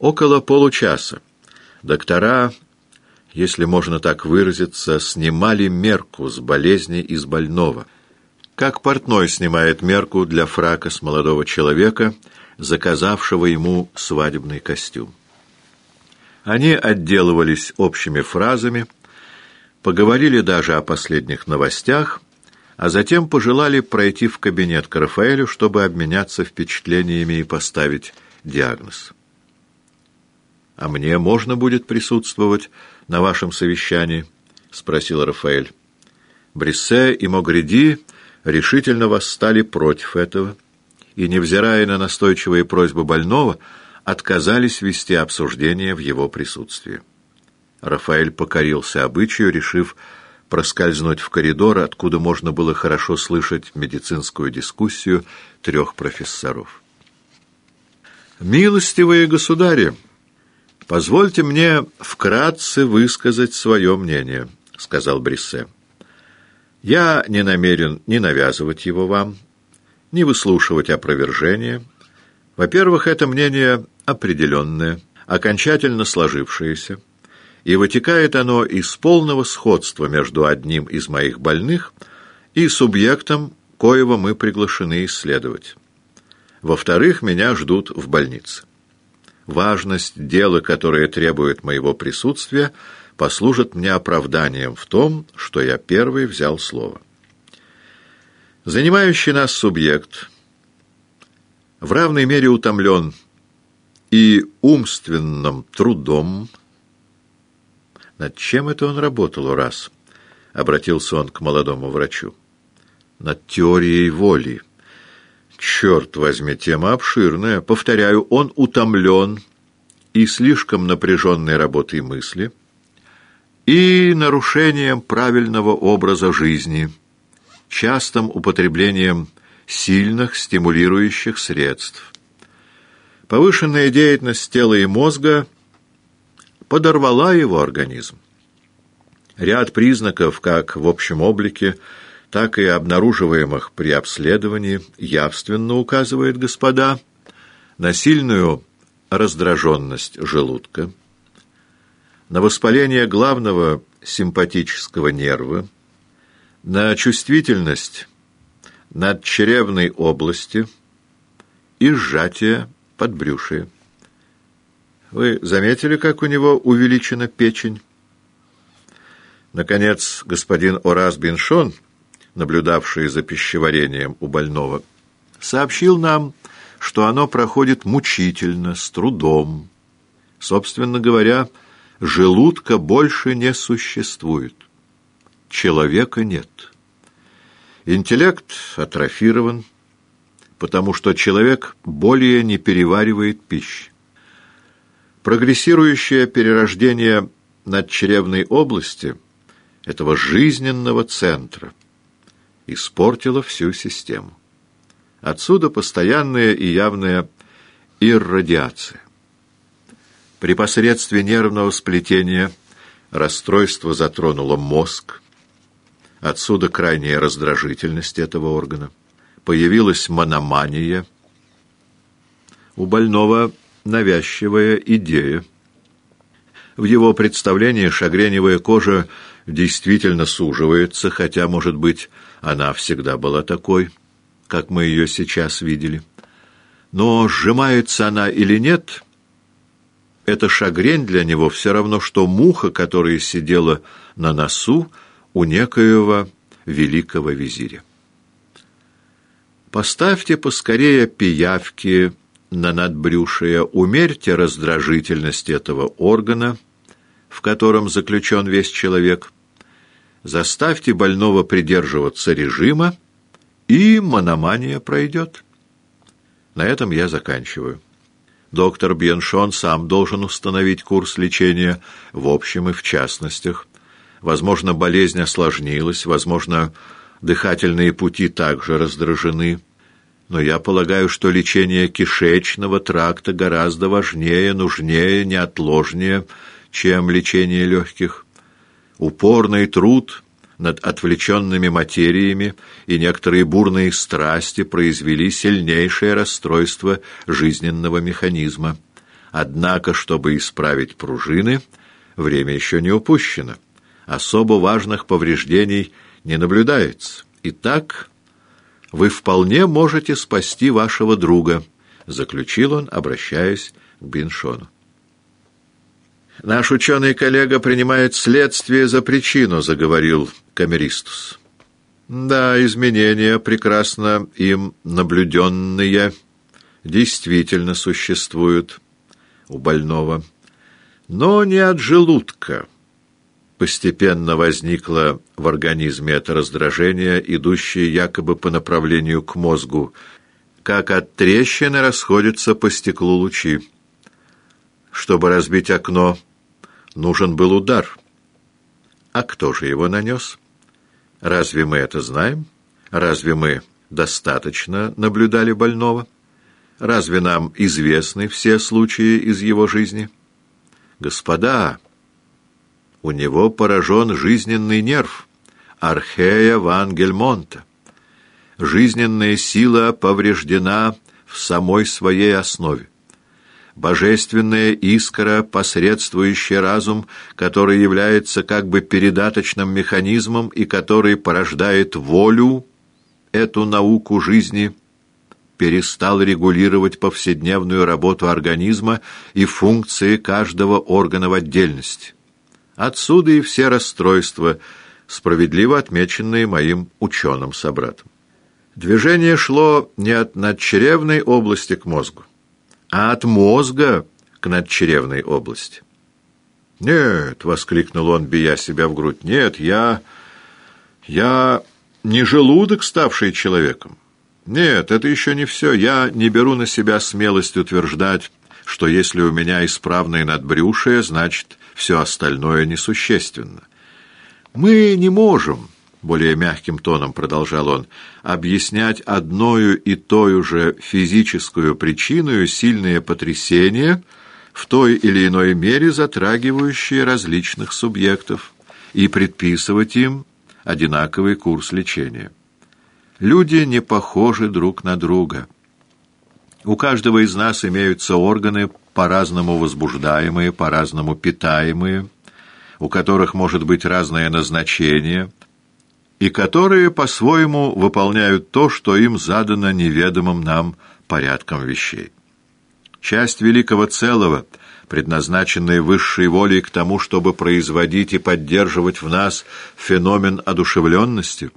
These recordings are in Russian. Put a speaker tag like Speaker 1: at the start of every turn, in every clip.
Speaker 1: Около получаса доктора, если можно так выразиться, снимали мерку с болезни из больного, как портной снимает мерку для фрака с молодого человека, заказавшего ему свадебный костюм. Они отделывались общими фразами, поговорили даже о последних новостях, а затем пожелали пройти в кабинет к Рафаэлю, чтобы обменяться впечатлениями и поставить диагноз. «А мне можно будет присутствовать на вашем совещании?» — спросил Рафаэль. Бриссе и Могреди решительно восстали против этого и, невзирая на настойчивые просьбы больного, отказались вести обсуждение в его присутствии. Рафаэль покорился обычаю, решив проскользнуть в коридор, откуда можно было хорошо слышать медицинскую дискуссию трех профессоров. «Милостивые государи!» «Позвольте мне вкратце высказать свое мнение», — сказал Бриссе. «Я не намерен ни навязывать его вам, ни выслушивать опровержения. Во-первых, это мнение определенное, окончательно сложившееся, и вытекает оно из полного сходства между одним из моих больных и субъектом, коего мы приглашены исследовать. Во-вторых, меня ждут в больнице важность дела, которое требует моего присутствия, послужит мне оправданием в том, что я первый взял слово. Занимающий нас субъект в равной мере утомлен и умственным трудом. Над чем это он работал раз? Обратился он к молодому врачу. Над теорией воли. Черт возьми, тема обширная. Повторяю, он утомлен и слишком напряженной работой мысли, и нарушением правильного образа жизни, частым употреблением сильных стимулирующих средств. Повышенная деятельность тела и мозга подорвала его организм. Ряд признаков, как в общем облике, так и обнаруживаемых при обследовании, явственно указывает, господа, на сильную раздраженность желудка, на воспаление главного симпатического нерва, на чувствительность надчревной области и сжатие подбрюшия. Вы заметили, как у него увеличена печень? Наконец, господин Орас Беншон — наблюдавший за пищеварением у больного, сообщил нам, что оно проходит мучительно, с трудом. Собственно говоря, желудка больше не существует. Человека нет. Интеллект атрофирован, потому что человек более не переваривает пищу. Прогрессирующее перерождение надчревной области этого жизненного центра – испортила всю систему. Отсюда постоянная и явная иррадиация. При посредстве нервного сплетения расстройство затронуло мозг. Отсюда крайняя раздражительность этого органа. Появилась мономания. У больного навязчивая идея. В его представлении шагреневая кожа действительно суживается, хотя, может быть, она всегда была такой, как мы ее сейчас видели. Но сжимается она или нет, это шагрень для него все равно, что муха, которая сидела на носу у некоего великого визиря. Поставьте поскорее пиявки на надбрюшие, умерьте раздражительность этого органа, в котором заключен весь человек – заставьте больного придерживаться режима, и мономания пройдет. На этом я заканчиваю. Доктор Бьеншон сам должен установить курс лечения в общем и в частностях. Возможно, болезнь осложнилась, возможно, дыхательные пути также раздражены. Но я полагаю, что лечение кишечного тракта гораздо важнее, нужнее, неотложнее, чем лечение легких упорный труд над отвлеченными материями и некоторые бурные страсти произвели сильнейшее расстройство жизненного механизма. Однако, чтобы исправить пружины, время еще не упущено. Особо важных повреждений не наблюдается. Итак, вы вполне можете спасти вашего друга, заключил он, обращаясь к Биншону. «Наш ученый-коллега принимает следствие за причину», — заговорил Камеристус. «Да, изменения, прекрасно им наблюденные, действительно существуют у больного, но не от желудка». Постепенно возникло в организме это раздражение, идущее якобы по направлению к мозгу, как от трещины расходятся по стеклу лучи. Чтобы разбить окно, нужен был удар. А кто же его нанес? Разве мы это знаем? Разве мы достаточно наблюдали больного? Разве нам известны все случаи из его жизни? Господа, у него поражен жизненный нерв, архея ван Гельмонта. Жизненная сила повреждена в самой своей основе божественная искра, посредствующая разум, который является как бы передаточным механизмом и который порождает волю, эту науку жизни, перестал регулировать повседневную работу организма и функции каждого органа в отдельности. Отсюда и все расстройства, справедливо отмеченные моим ученым-собратом. Движение шло не от надчревной области к мозгу, а от мозга к надчревной области. «Нет!» — воскликнул он, бия себя в грудь. «Нет, я... я не желудок, ставший человеком. Нет, это еще не все. Я не беру на себя смелость утверждать, что если у меня исправное надбрюшие, значит, все остальное несущественно. Мы не можем более мягким тоном продолжал он, объяснять одною и той же физическую причиной сильные потрясения, в той или иной мере затрагивающие различных субъектов, и предписывать им одинаковый курс лечения. Люди не похожи друг на друга. У каждого из нас имеются органы, по-разному возбуждаемые, по-разному питаемые, у которых может быть разное назначение – и которые по-своему выполняют то, что им задано неведомым нам порядком вещей. Часть великого целого, предназначенная высшей волей к тому, чтобы производить и поддерживать в нас феномен одушевленности,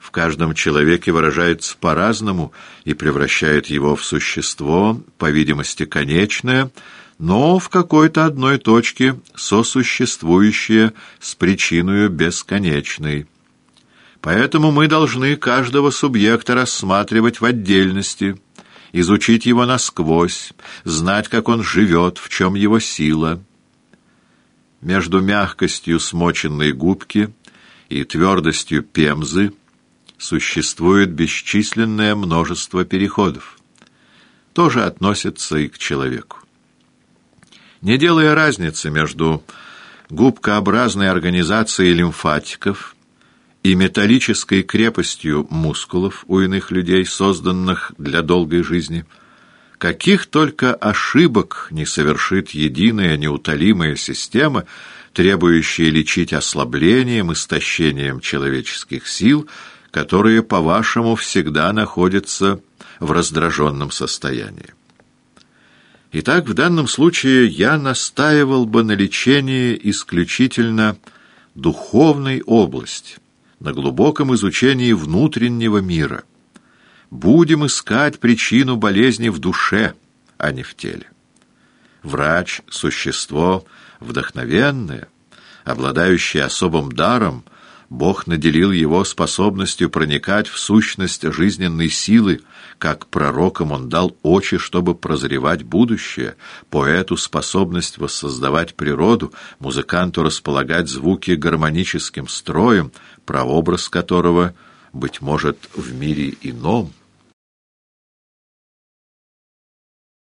Speaker 1: в каждом человеке выражается по-разному и превращает его в существо, по видимости, конечное, но в какой-то одной точке сосуществующее с причиной бесконечной. Поэтому мы должны каждого субъекта рассматривать в отдельности, изучить его насквозь, знать, как он живет, в чем его сила. Между мягкостью смоченной губки и твердостью пемзы существует бесчисленное множество переходов. Тоже относится и к человеку. Не делая разницы между губкообразной организацией лимфатиков – и металлической крепостью мускулов у иных людей, созданных для долгой жизни. Каких только ошибок не совершит единая неутолимая система, требующая лечить ослаблением, истощением человеческих сил, которые, по-вашему, всегда находятся в раздраженном состоянии. Итак, в данном случае я настаивал бы на лечении исключительно духовной области, на глубоком изучении внутреннего мира. Будем искать причину болезни в душе, а не в теле. Врач — существо вдохновенное, обладающее особым даром, Бог наделил его способностью проникать в сущность жизненной силы, как пророкам он дал очи, чтобы прозревать будущее, поэту способность воссоздавать природу, музыканту располагать звуки гармоническим строем, прообраз которого, быть может, в мире ином —